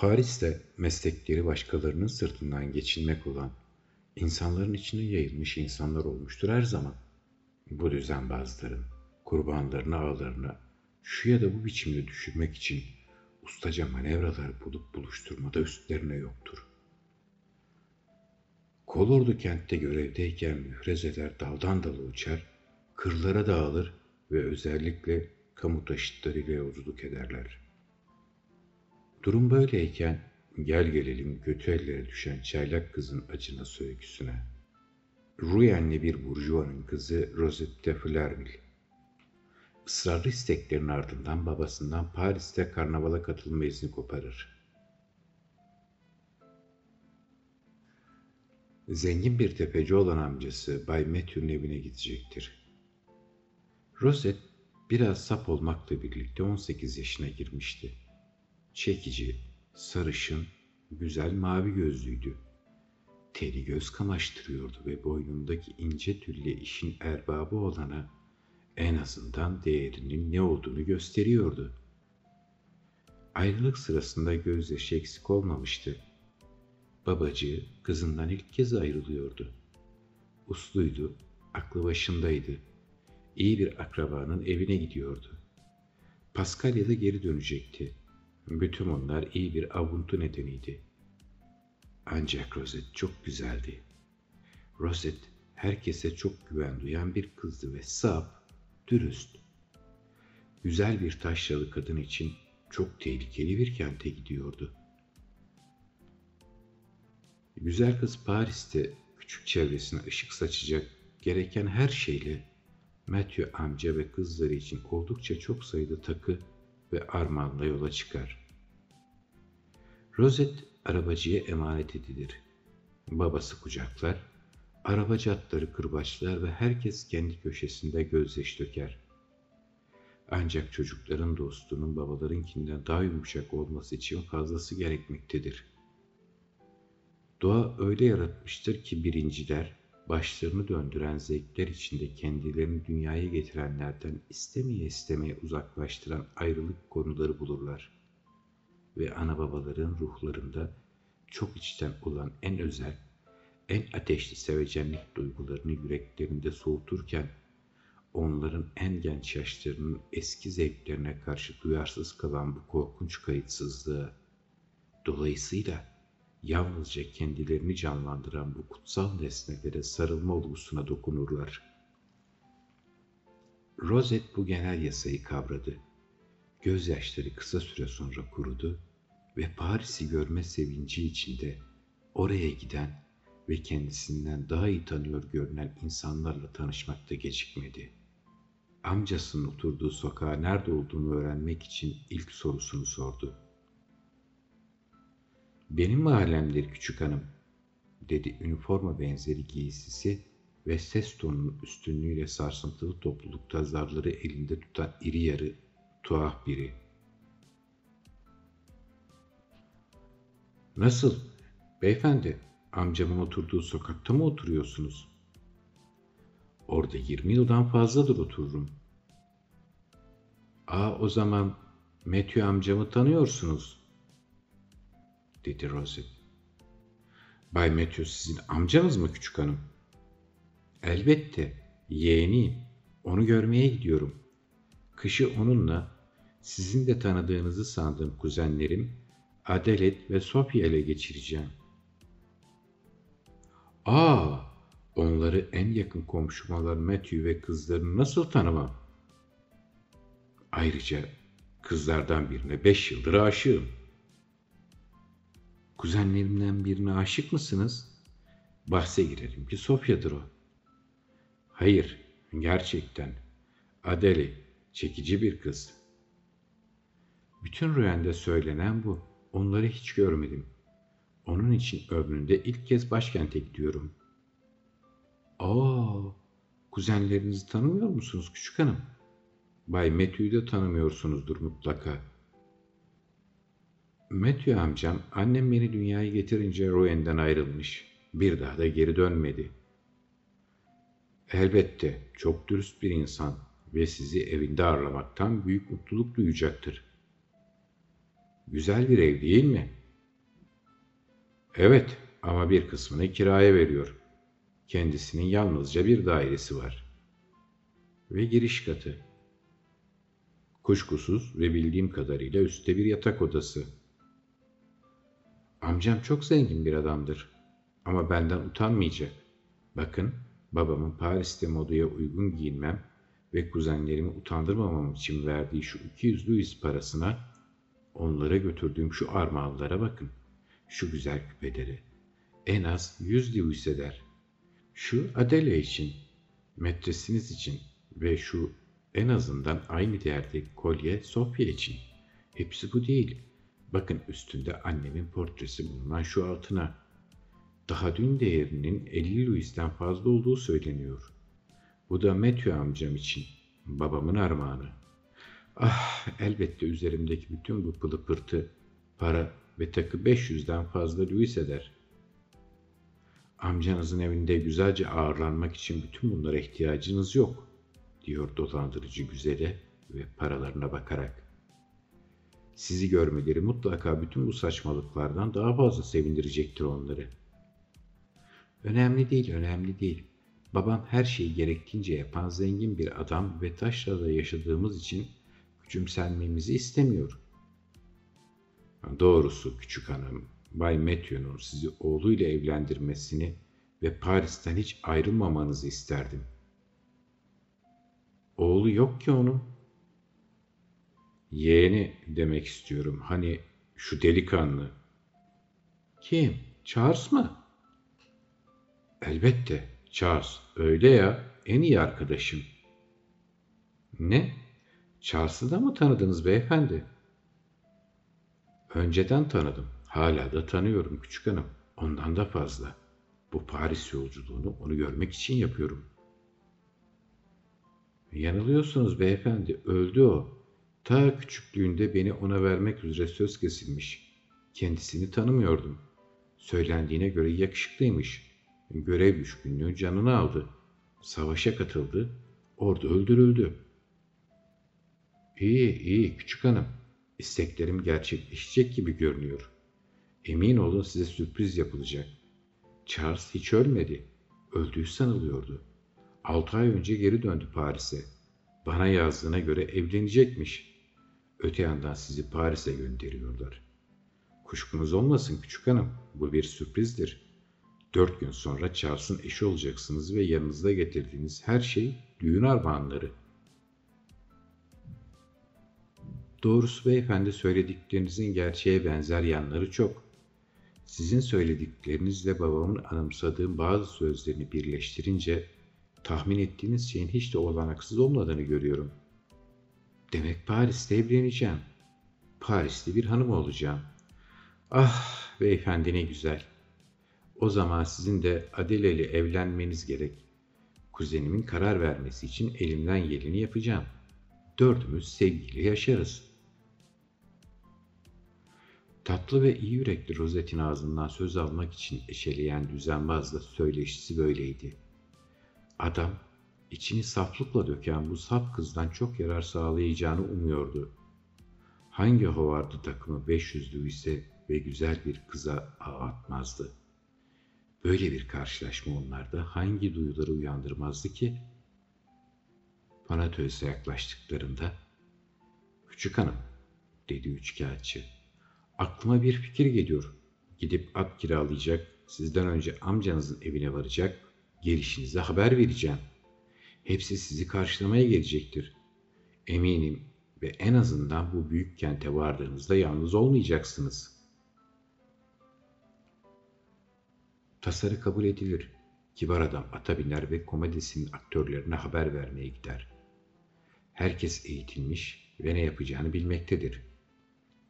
Paris'te meslekleri başkalarının sırtından geçinmek olan, insanların içine yayılmış insanlar olmuştur her zaman. Bu düzenbazların, kurbanlarını ağlarına şu ya da bu biçimde düşürmek için ustaca manevralar bulup buluşturmada üstlerine yoktur. Kolordu kentte görevdeyken mührezeler daldan dala uçar, kırlara dağılır ve özellikle kamu taşıtlarıyla yolculuk ederler. Durum böyleyken gel gelelim kötü ellere düşen çaylak kızın acına öyküsüne. Ruyenli bir burjuvanın kızı Rosette Flerville. Israrlı isteklerin ardından babasından Paris'te karnavala katılma izni koparır. Zengin bir tepeci olan amcası Bay Matthew'un evine gidecektir. Rosette biraz sap olmakla birlikte 18 yaşına girmişti. Çekici, sarışın, güzel mavi gözlüydü. Teri göz kamaştırıyordu ve boynundaki ince tülle işin erbabı olana en azından değerinin ne olduğunu gösteriyordu. Ayrılık sırasında gözyaşı eksik olmamıştı. Babacığı kızından ilk kez ayrılıyordu. Usluydu, aklı başındaydı. İyi bir akrabanın evine gidiyordu. Paskalya da geri dönecekti. Bütün onlar iyi bir avuntu nedeniydi. Ancak Rosette çok güzeldi. Rosette herkese çok güven duyan bir kızdı ve saf, dürüst. Güzel bir taşralı kadın için çok tehlikeli bir kente gidiyordu. Güzel kız Paris'te küçük çevresine ışık saçacak gereken her şeyle Matthew amca ve kızları için oldukça çok sayıda takı ve armağanla yola çıkar. Rosette arabacıya emanet edilir. Babası kucaklar, arabacı atları kırbaçlar ve herkes kendi köşesinde gözyaş döker. Ancak çocukların dostunun babalarınkinden daha yumuşak olması için fazlası gerekmektedir. Doğa öyle yaratmıştır ki birinciler, başlarını döndüren zevkler içinde kendilerini dünyaya getirenlerden istemeye istemeye uzaklaştıran ayrılık konuları bulurlar. Ve ana babaların ruhlarında çok içten olan en özel, en ateşli sevecenlik duygularını yüreklerinde soğuturken, onların en genç yaşlarının eski zevklerine karşı duyarsız kalan bu korkunç kayıtsızlığı, dolayısıyla yalnızca kendilerini canlandıran bu kutsal nesnelere sarılma olgusuna dokunurlar. Rosette bu genel yasayı kavradı. Gözyaşları kısa süre sonra kurudu ve Paris'i görme sevinci içinde oraya giden ve kendisinden daha iyi tanıyor görünen insanlarla tanışmakta gecikmedi. Amcasının oturduğu sokağa nerede olduğunu öğrenmek için ilk sorusunu sordu. Benim mahallemdir küçük hanım, dedi üniforma benzeri giysisi ve ses tonunun üstünlüğüyle sarsıntılı toplulukta zarları elinde tutan iri yarı, tuhaf biri. Nasıl? Beyefendi, amcamın oturduğu sokakta mı oturuyorsunuz? Orada 20 yıldan fazladır otururum. Aa o zaman Matthew amcamı tanıyorsunuz dedi Rosie. Bay Matthew sizin amcanız mı küçük hanım? Elbette, yeğeniyim. Onu görmeye gidiyorum. Kışı onunla sizin de tanıdığınızı sandığım kuzenlerim Adelaide ve Sophia ile geçireceğim. Aa, onları en yakın komşum olan Matthew ve kızlarını nasıl tanımam? Ayrıca kızlardan birine beş yıldır aşığım.'' Kuzenlerimden birine aşık mısınız? Bahse girelim ki Sofya'dır o. Hayır, gerçekten. Adele, çekici bir kız. Bütün rüyanda söylenen bu. Onları hiç görmedim. Onun için ömrümde ilk kez başkente gidiyorum. Aa, kuzenlerinizi tanımıyor musunuz küçük hanım? Bay Matthew'yu da tanımıyorsunuzdur mutlaka. Matthew amcam annem beni dünyaya getirince Rowan'den ayrılmış. Bir daha da geri dönmedi. Elbette çok dürüst bir insan ve sizi evinde ağırlamaktan büyük mutluluk duyacaktır. Güzel bir ev değil mi? Evet ama bir kısmını kiraya veriyor. Kendisinin yalnızca bir dairesi var. Ve giriş katı. Kuşkusuz ve bildiğim kadarıyla üstte bir yatak odası. Amcam çok zengin bir adamdır. Ama benden utanmayacak. Bakın, babamın Paris'te modaya uygun giyinmem ve kuzenlerimi utandırmamam için verdiği şu 200 louis parasına onlara götürdüğüm şu armağanlara bakın. Şu güzel küpeleri. En az 100 louis eder. Şu Adele için, metresiniz için ve şu en azından aynı değerdeki kolye Sofya için. Hepsi bu değil. Bakın üstünde annemin portresi bulunan şu altına. Daha dün değerinin 50 Louis'ten fazla olduğu söyleniyor. Bu da Matthew amcam için. Babamın armağanı. Ah elbette üzerimdeki bütün bu pılı pırtı, para ve takı 500'den fazla Louis eder. Amcanızın evinde güzelce ağırlanmak için bütün bunlara ihtiyacınız yok, diyor dolandırıcı güzele ve paralarına bakarak. Sizi görmeleri mutlaka bütün bu saçmalıklardan daha fazla sevindirecektir onları. Önemli değil, önemli değil. Babam her şeyi gerektiğince yapan zengin bir adam ve taşrada yaşadığımız için küçümsenmemizi istemiyor. Doğrusu küçük hanım, Bay Matthew'nun sizi oğluyla evlendirmesini ve Paris'ten hiç ayrılmamanızı isterdim. Oğlu yok ki onun. Yeğeni demek istiyorum. Hani şu delikanlı. Kim? Charles mı? Elbette. Charles. Öyle ya. En iyi arkadaşım. Ne? Charles'ı da mı tanıdınız beyefendi? Önceden tanıdım. Hala da tanıyorum küçük hanım. Ondan da fazla. Bu Paris yolculuğunu onu görmek için yapıyorum. Yanılıyorsunuz beyefendi. Öldü o. Ta küçüklüğünde beni ona vermek üzere söz kesilmiş. Kendisini tanımıyordum. Söylendiğine göre yakışıklıymış. Görev düşkünlüğü canını aldı. Savaşa katıldı. Orada öldürüldü. İyi, iyi küçük hanım. İsteklerim gerçekleşecek gibi görünüyor. Emin olun size sürpriz yapılacak. Charles hiç ölmedi. Öldüğü sanılıyordu. Altı ay önce geri döndü Paris'e. Bana yazdığına göre evlenecekmiş. Öte yandan sizi Paris'e gönderiyorlar. Kuşkunuz olmasın küçük hanım. Bu bir sürprizdir. Dört gün sonra Charles'ın eşi olacaksınız ve yanınızda getirdiğiniz her şey düğün armağanları. Doğrusu beyefendi söylediklerinizin gerçeğe benzer yanları çok. Sizin söylediklerinizle babamın anımsadığım bazı sözlerini birleştirince tahmin ettiğiniz şeyin hiç de olanaksız olmadığını görüyorum. Demek Paris'te evleneceğim. Paris'te bir hanım olacağım. Ah beyefendi ne güzel. O zaman sizin de Adele ile evlenmeniz gerek. Kuzenimin karar vermesi için elimden geleni yapacağım. Dördümüz sevgiyle yaşarız.'' Tatlı ve iyi yürekli Rosette'in ağzından söz almak için eşeleyen düzenbazla söyleşisi böyleydi. Adam, içini saflıkla döken bu saf kızdan çok yarar sağlayacağını umuyordu. Hangi hovardı takımı 500'lü ise ve güzel bir kıza ağ atmazdı. Böyle bir karşılaşma onlarda hangi duyuları uyandırmazdı ki? Panatös'e yaklaştıklarında, ''Küçük hanım'' dedi üçkağıtçı. Aklıma bir fikir geliyor. Gidip at kiralayacak, sizden önce amcanızın evine varacak, gelişinize haber vereceğim. Hepsi sizi karşılamaya gelecektir. Eminim ve en azından bu büyük kente vardığınızda yalnız olmayacaksınız. Tasarı kabul edilir. Kibar adam ata biner ve komedisinin aktörlerine haber vermeye gider. Herkes eğitilmiş ve ne yapacağını bilmektedir.''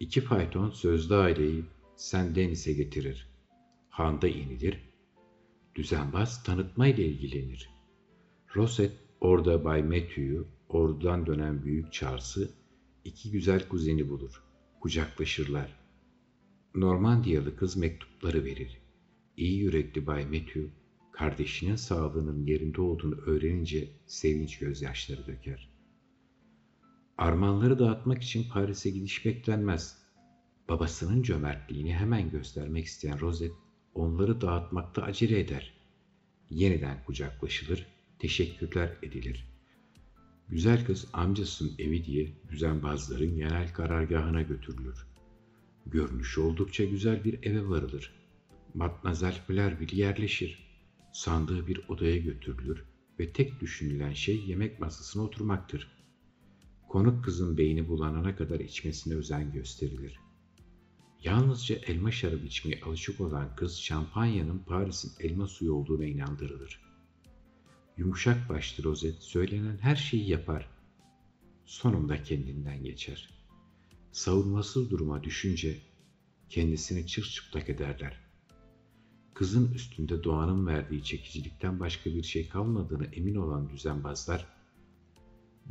İki fayton sözlü aileyi Sen Denis'e getirir. Handa inilir. Düzenbaz tanıtma ile ilgilenir. Roset orada Bay Matthew'yu, oradan dönen büyük Charles'ı, iki güzel kuzeni bulur. Kucaklaşırlar. Normandiyalı kız mektupları verir. İyi yürekli Bay Matthew, kardeşinin sağlığının yerinde olduğunu öğrenince sevinç gözyaşları döker.'' Armağanları dağıtmak için Paris'e gidiş beklenmez. Babasının cömertliğini hemen göstermek isteyen Rosette onları dağıtmakta acele eder. Yeniden kucaklaşılır, teşekkürler edilir. Güzel kız amcasının evi diye düzenbazların genel karargahına götürülür. Görünüşü oldukça güzel bir eve varılır. Matmazel Flerville yerleşir. Sandığı bir odaya götürülür ve tek düşünülen şey yemek masasına oturmaktır. Konuk kızın beyni bulanana kadar içmesine özen gösterilir. Yalnızca elma şarabı içmeye alışık olan kız şampanyanın Paris'in elma suyu olduğuna inandırılır. Yumuşak başlı rozet söylenen her şeyi yapar. Sonunda kendinden geçer. Savunmasız duruma düşünce kendisini çırçıplak ederler. Kızın üstünde doğanın verdiği çekicilikten başka bir şey kalmadığını emin olan düzenbazlar,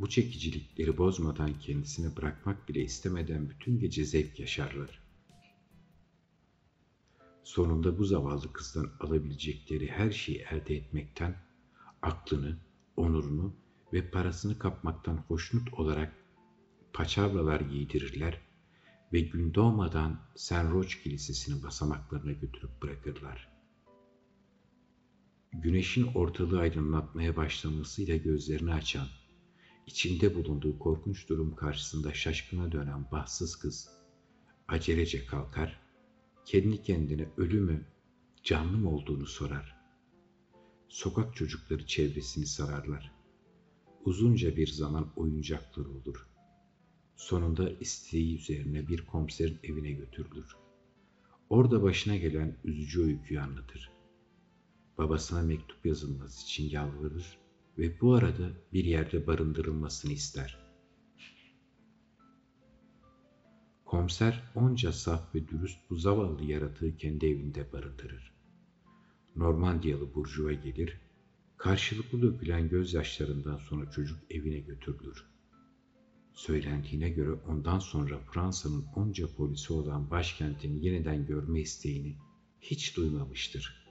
bu çekicilikleri bozmadan kendisini bırakmak bile istemeden bütün gece zevk yaşarlar. Sonunda bu zavallı kızdan alabilecekleri her şeyi elde etmekten, aklını, onurunu ve parasını kapmaktan hoşnut olarak paçavralar giydirirler ve gün doğmadan Roch Kilisesi'nin basamaklarına götürüp bırakırlar. Güneşin ortalığı aydınlatmaya başlamasıyla gözlerini açan, içinde bulunduğu korkunç durum karşısında şaşkına dönen bahtsız kız, acelece kalkar, kendi kendine ölü mü, canlı mı olduğunu sorar. Sokak çocukları çevresini sararlar. Uzunca bir zaman oyuncakları olur. Sonunda isteği üzerine bir komiserin evine götürülür. Orada başına gelen üzücü öyküyü anlatır. Babasına mektup yazılması için yalvarır ve bu arada bir yerde barındırılmasını ister. Komiser onca saf ve dürüst bu zavallı yaratığı kendi evinde barındırır. Normandiyalı burjuva gelir, karşılıklı dökülen gözyaşlarından sonra çocuk evine götürülür. Söylendiğine göre ondan sonra Fransa'nın onca polisi olan başkentini yeniden görme isteğini hiç duymamıştır.